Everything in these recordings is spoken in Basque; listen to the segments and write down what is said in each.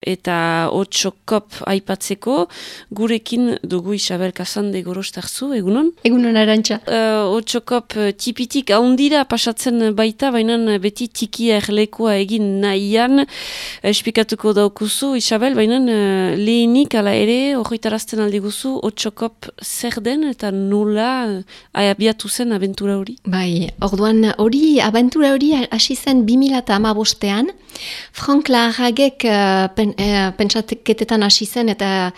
eta otxokop aipatzeko, gurekin dugu Isabel Kasande gorostarzu, egunon? Egunon arantxa. Uh, otxokop uh, tipitik ahondira pasatzen baita, baina beti tiki erlekoa egin nahian, espikatuko daukuzu, Isabel, baina uh, lehenik ala ere, horretarazten aldi guzu, otxokop zer den eta nola uh, abiatu zen abentura hori? Bai, orduan hori, abentura hori hasi zen 2008 bostean, Frank Laharagek uh, pen, pentsaketetan hasi zen eta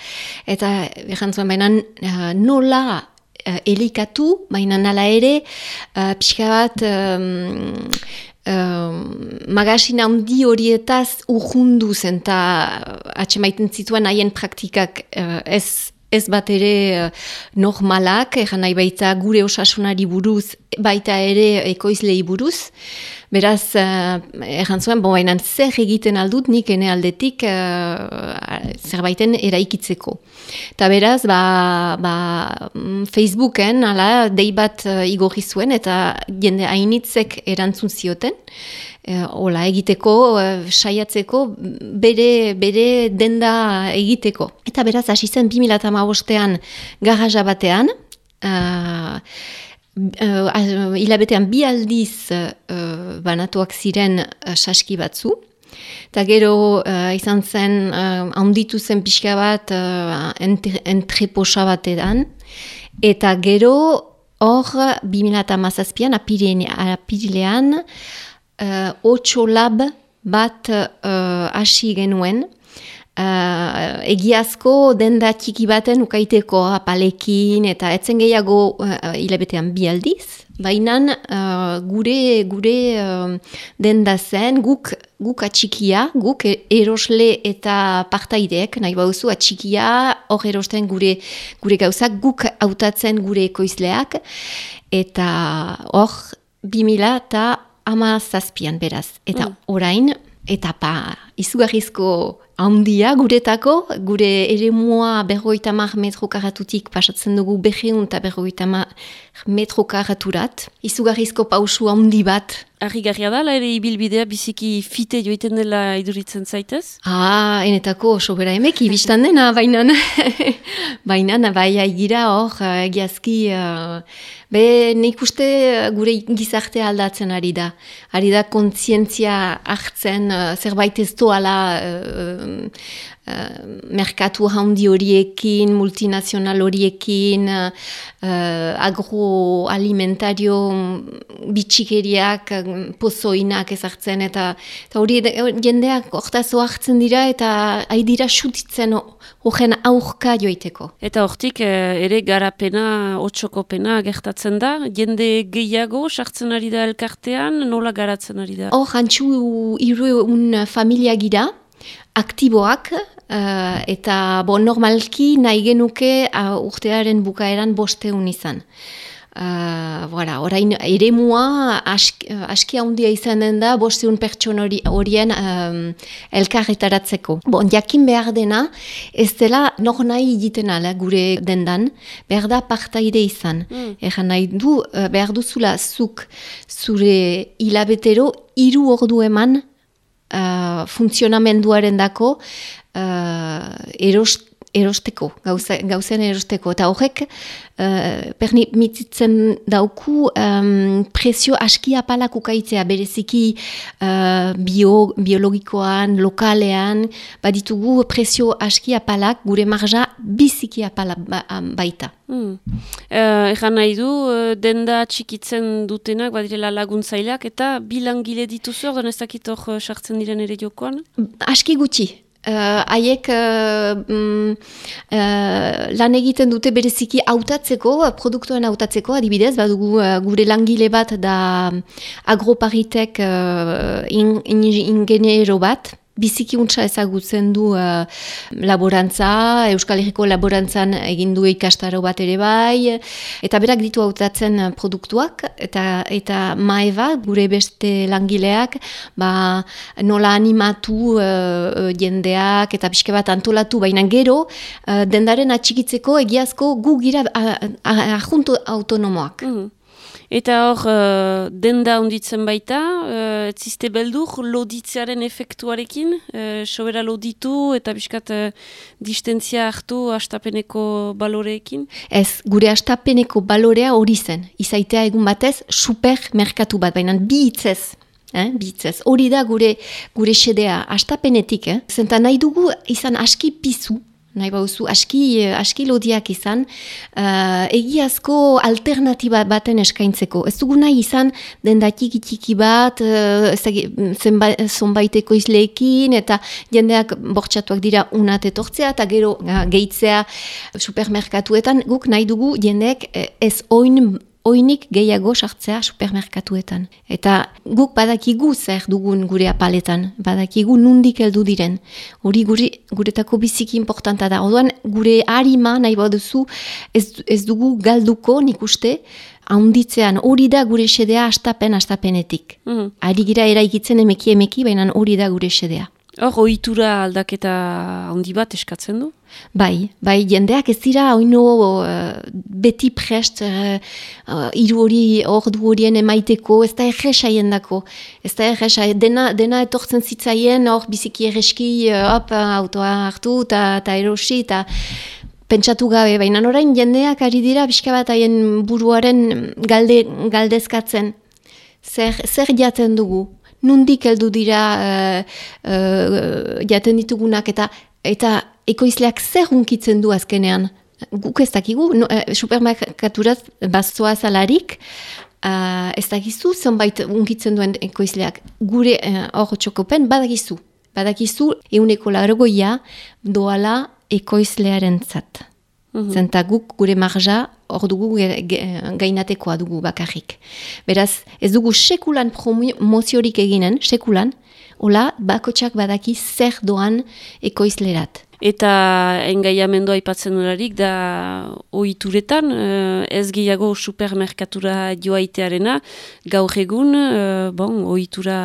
eta zuen baina uh, nola uh, elikatu, baina nala ere uh, pixka bat um, um, handi horietaz urhundu zen eta atxemaiten zituen haien praktikak uh, ez ez bat ere normalak, egan nahi baita gure osasunari buruz, baita ere ekoizlei buruz. Beraz, uh, erran zuen, bo zer egiten aldut nik ene aldetik uh, zerbaiten eraikitzeko. Eta beraz, ba, ba, mm, Facebooken, ala, dei bat uh, igorri zuen, eta jende hainitzek erantzun zioten, hola, egiteko, uh, saiatzeko, bere, bere denda egiteko. Eta beraz, hasi zen 2008an garaja batean, uh, hilabetean bi aldiz uh, banatuak ziren uh, saski batzu. Eta gero izan zen, uh, handitu zen pixka bat uh, entreposa bat. Eta gero hor, 2008an apirilean, uh, 8 lab bat hasi genuen. Uh, egiazko denda txiki baten ukaiteko apalekin eta etzen gehiago uh, hilabetean bi aldiz. Baina uh, gure, gure uh, denda zen guk, guk atxikia, guk erosle eta partaideek, nahi bauzu atxikia, hor erosten gure, gure gauzak, guk hautatzen gure ekoizleak, eta hor, bimila eta ama zazpian beraz. Eta mm. orain, eta pa, izugarrizko handia guretako, gure ere mua berroita mar metro karatutik pasatzen dugu beheun eta berroita mar metro karaturat. Izugarrizko pausu handi bat. Arrigarria da, la ere ibilbidea biziki fite joiten dela iduritzen zaitez? Ah, enetako sobera emek ibistan dena, baina baina bai aigira hor, egiazki, uh, be nik uste gure gizartea aldatzen ari da. Ari da kontzientzia hartzen, uh, zerbait ez doala uh, merkatu handi horiekin, multinazional horiekin, uh, agroalimentario bitxikeriak, pozoinak ezartzen, eta, eta hori jendeak ortazo hartzen dira, eta ari dira sutitzen horren aurka joiteko. Eta hortik ere garapena, otxokopena gertatzen da, jende gehiago sartzen ari da elkartean, nola garatzen ari da? Hor, hantxu iru un familia gira, aktiboak uh, eta bo normalki nahi genuke uh, urtearen bukaeran bosteun izan. Uh, voilà, orain ere mua aski, handia izan den da bosteun pertson horien um, elkarretaratzeko. Bon, jakin behar dena, ez dela nor nahi egiten ala gure dendan, behar da partaide izan. Mm. Egan nahi du, behar duzula zuk zure hilabetero hiru ordu eman uh, funtzionamenduaren dako uh, erosteko, gauza, gauzen erosteko. Eta horrek, uh, permititzen dauku um, presio aski apalak ukaitzea, bereziki uh, bio, biologikoan, lokalean, baditugu presio aski apalak, gure marja biziki apala ba, baita. Hmm. Uh, Egan nahi du, denda txikitzen dutenak, badirela laguntzaileak, eta bilangile dituzu, ordan ez dakit hor sartzen diren ere jokoan? Aski gutxi. Uh, haiek uh, mm, uh, lan egiten dute bereziki hautatzeko, produktuen hautatzeko, adibidez, badugu uh, gure langile bat da agroparitek uh, ingenero bat, biziki untsa ezagutzen du uh, laborantza, Euskal Herriko laborantzan egin du ikastaro bat ere bai, eta berak ditu hautatzen produktuak, eta eta maeva, gure beste langileak, ba, nola animatu uh, jendeak, eta pixke bat antolatu, baina gero, uh, dendaren atxikitzeko egiazko gu gira uh, autonomoak. Mm. Eta hor, uh, denda onditzen baita, uh, etziste beldur, loditzearen efektuarekin, uh, sobera loditu eta biskat uh, distentzia hartu astapeneko baloreekin? Ez, gure astapeneko balorea hori zen. Izaitea egun batez, super merkatu bat, baina bi hitzez. Eh, bitzez. Hori da gure gure xedea, astapenetik, eh? Zenta nahi dugu izan aski pizu, nahi bauzu, aski, aski lodiak izan, uh, egiazko alternatiba baten eskaintzeko. Ez dugu nahi izan dendatik itiki bat, uh, zonbaiteko izleekin, eta jendeak bortxatuak dira unat etortzea, eta gero uh, gehitzea supermerkatuetan, guk nahi dugu jendeek ez oin oinik gehiago sartzea supermerkatuetan. Eta guk badakigu zer dugun gure apaletan, badakigu nundik heldu diren. Hori gure, guretako biziki importanta da. Oduan gure harima nahi baduzu ez, ez dugu galduko nik uste, haunditzean hori da gure sedea astapen astapenetik. Mm. Ari gira eraikitzen emeki emeki, baina hori da gure sedea. Hor, ohitura aldaketa handi bat eskatzen du? Bai, bai, jendeak ez dira oino uh, beti prest uh, uh, iru hori ordu horien emaiteko, ez da egesa jendako. Ez da egesa, dena, dena etortzen zitzaien hor biziki egeski, uh, autoa hartu eta erosi, eta pentsatu gabe, baina orain jendeak ari dira bizka bat haien buruaren galde, galdezkatzen. Zer, zer jaten dugu? Nundik heldu dira uh, uh, jaten ditugunak eta eta ekoizleak zer hunkitzen du azkenean. Guk ez dakigu, no, uh, supermarkaturaz bazoa zalarik, uh, ez dakizu zenbait hunkitzen duen ekoizleak. Gure hor uh, txokopen badakizu. Badakizu euneko largoia doala ekoizlearen zat. -hmm. Zenta guk gure marja hor dugu gainatekoa dugu bakarrik. Beraz, ez dugu sekulan promoziorik eginen, sekulan, hola, bakotsak badaki zer doan ekoizlerat. Eta engaiamendua aipatzen dolarik da ohituretan eh, ez gehiago supermerkatura joaitearena gaur egun, eh, bon, ohitura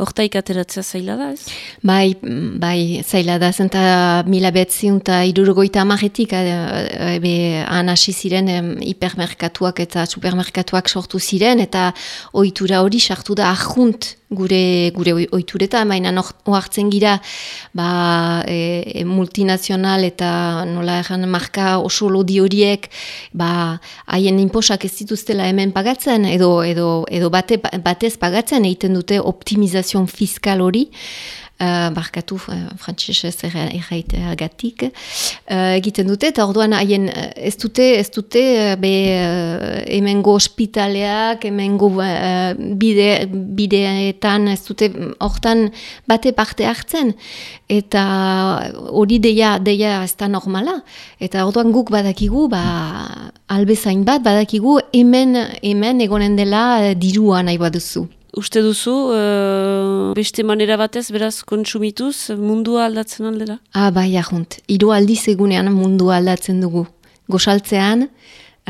Hortaik ateratzea zaila da, ez? Bai, bai, zaila da, zenta mila betziun eta irurgoita amaretik eh, han hasi ziren hipermerkatuak eta supermerkatuak sortu ziren, eta ohitura hori sartu da ahunt gure gure ohitureta baina ohartzen gira ba, e, e, multinazional eta nola egan marka oso lodi horiek ba haien inposak ez dituztela hemen pagatzen edo edo edo bate, batez pagatzen egiten dute optimizazio fiskal hori uh, barkatu uh, frantzesez erraiteagatik uh, egiten dute eta orduan haien ez dute ez dute be uh, hemengo ospitaleak hemengo uh, bide, bideetan ez dute hortan bate parte hartzen. Eta hori deia deia ez da normala. Eta orduan guk badakigu ba albezain bat badakigu hemen hemen egonen dela dirua nahi baduzu Uste duzu, uh, beste manera batez, beraz, kontsumituz, mundua aldatzen aldera? Ah, bai, ahunt. Iru aldiz egunean mundua aldatzen dugu. Gosaltzean,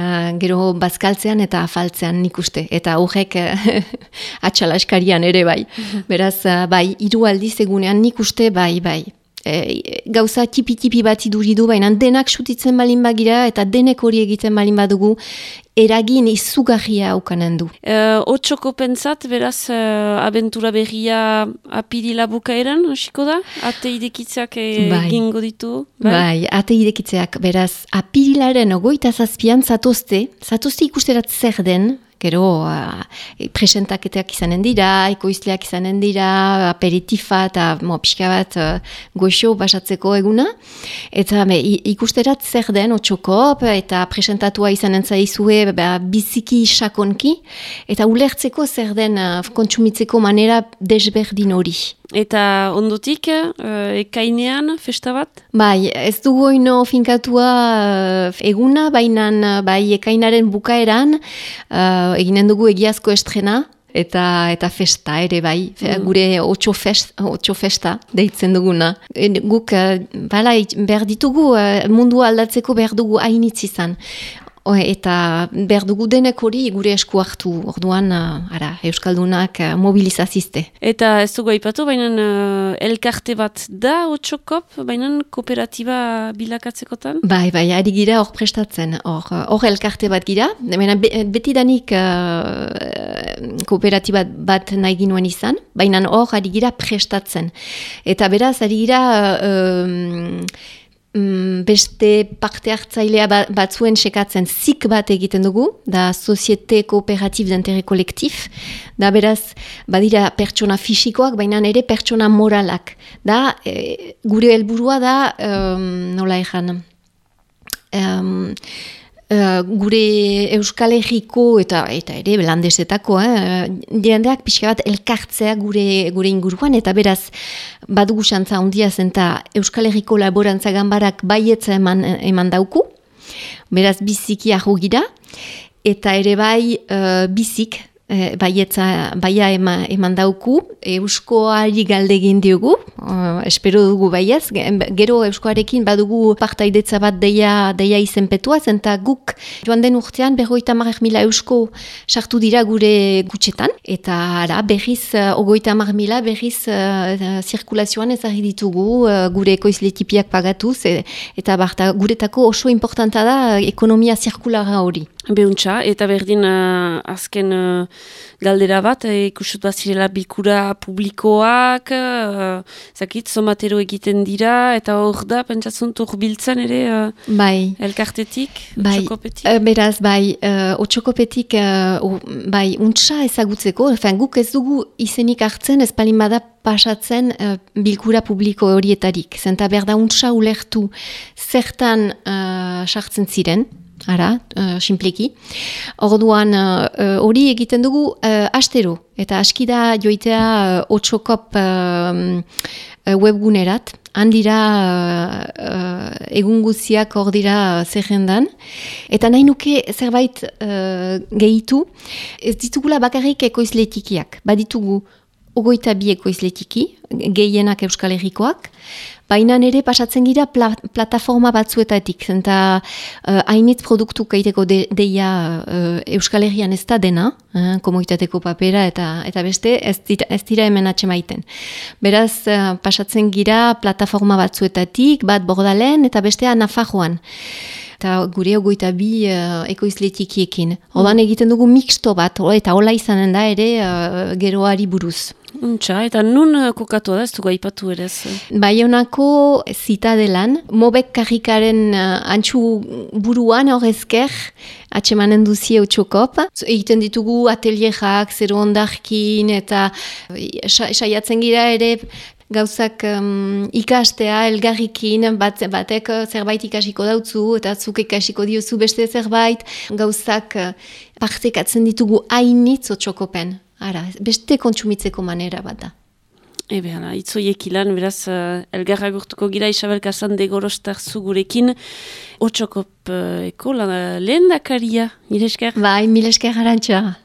uh, gero bazkaltzean eta afaltzean nik uste. Eta horrek uh, atxalaskarian ere bai. Beraz, uh, bai, iru aldiz egunean nik uste bai, bai. E, gauza tipi-tipi bat iduridu, baina denak sutitzen balin bagira eta denek hori egiten balin badugu eragin izugarria aukanen du. E, Otsoko pentsat, beraz, uh, abentura berria apirila bukaeran, hasiko da? Ate idekitzeak bai. egingo ditu? Bai, bai ate idekitzeak, beraz, apirilaren ogoita zazpian zatozte, zatozte ikusterat zer den, gero uh, presentaketeak izanen dira, ekoizleak izanen dira, aperitifa eta mo, pixka bat uh, goxo basatzeko eguna. Eta me, ikusterat zer den otxokop eta presentatua izanen zaizue ba, biziki sakonki eta ulertzeko zer den uh, kontsumitzeko manera desberdin hori. Eta ondotik, uh, ekainean, festa bat? Bai, ez dugu ino finkatua eguna, baina bai ekainaren bukaeran, uh, eginen dugu egiazko estrena, eta eta festa ere bai, mm. gure otxo, fest, otxo festa deitzen duguna. E, guk, uh, bala, behar ditugu, uh, mundu aldatzeko behar dugu hainitz izan. Eta behar dugu denek hori gure esku hartu, orduan, uh, ara, Euskaldunak uh, mobilizazizte. Eta ez dugu aipatu, baina uh, elkarte bat da, otxokop, baina kooperatiba bilakatzekotan? Bai, bai, ari gira hor prestatzen, hor elkarte bat gira, baina beti danik uh, kooperatiba bat nahi ginuen izan, baina hor ari gira prestatzen. Eta beraz, ari gira... Uh, Mm, beste parte hartzailea ba, batzuen sekatzen zik bat egiten dugu, da Societe Kooperatif d'Interre Kolektif, da beraz, badira pertsona fisikoak, baina ere pertsona moralak. Da, e, gure helburua da, um, nola ezan, um, Uh, gure Euskal Herriko eta eta ere landesetako, eh, diendeak pixka bat elkartzea gure, gure inguruan, eta beraz badugu xantza ondia zen Euskal Herriko laborantza gambarak baietza eman, eman dauku, beraz biziki ahu gira, eta ere bai uh, bizik baietza, baia ema, eman dauku, euskoari galdegin diogu, uh, espero dugu baiaz, gero euskoarekin badugu partaidetza bat deia, deia izenpetua, zenta guk joan den urtean berroita marek mila eusko sartu dira gure gutxetan, eta ara, berriz, uh, ogoita marek mila berriz uh, zirkulazioan ezagri ditugu uh, gure ekoizletipiak pagatuz, e, eta barta, guretako oso importanta da ekonomia zirkulara hori. Behuntza, eta berdin uh, azken uh, galdera bat, ikusut bazirela bilkura publikoak, uh, zakit, somatero egiten dira, eta hor da, pentsatzen hor biltzen ere, uh, bai. elkartetik, bai. otxokopetik? Uh, beraz, bai, uh, otxokopetik, uh, bai, untsa ezagutzeko, enfin, guk ez dugu izenik hartzen, ez palin bada pasatzen uh, bilkura publiko horietarik. Zenta berda untsa ulertu zertan sartzen ziren, Ara, uh, simpleki. Orduan, uh, hori egiten dugu uh, astero. Eta aski da joitea uh, otxokop uh, webgunerat. Handira uh, egun guziak hor dira zerrendan. Eta nahi nuke zerbait uh, gehitu. Ez ditugula bakarrik ekoizletikiak. Baditugu ogoita bi ekoizletiki, gehienak euskal herrikoak. Baina nire pasatzen gira pla, plataforma batzuetatik, zenta uh, hainitz produktu kaiteko de, deia uh, Euskal Herrian ez da dena, uh, komoitateko papera eta eta beste ez dira, ez dira hemen atxemaiten. Beraz, uh, pasatzen gira plataforma batzuetatik, bat bordalen eta bestea nafajoan eta gure ogoita bi uh, ekoizletikiekin. Odan egiten dugu mixto bat, eta hola izanen da ere uh, geroari buruz. Untxa, eta nun uh, kokatu da, ez du gaipatu ere ez? Baionako zitadelan, mobek karrikaren uh, antxu buruan horrezker, atxemanen duzie utxokop. Egiten ditugu atelierak, zero ondarkin, eta saiatzen gira ere gauzak um, ikastea elgarrikin, bat, batek uh, zerbait ikasiko dautzu, eta zuk ikasiko diozu beste zerbait, gauzak uh, partekatzen ditugu hainitz otxokopen. Ara, beste kontsumitzeko manera bat da. Ebe, hala, itzoiek ilan, beraz, uh, elgarra gurtuko gira Isabel Kazan de Gorostar zugurekin, otxokop uh, eko, lehen dakaria, milesker? Bai, milesker harantxa.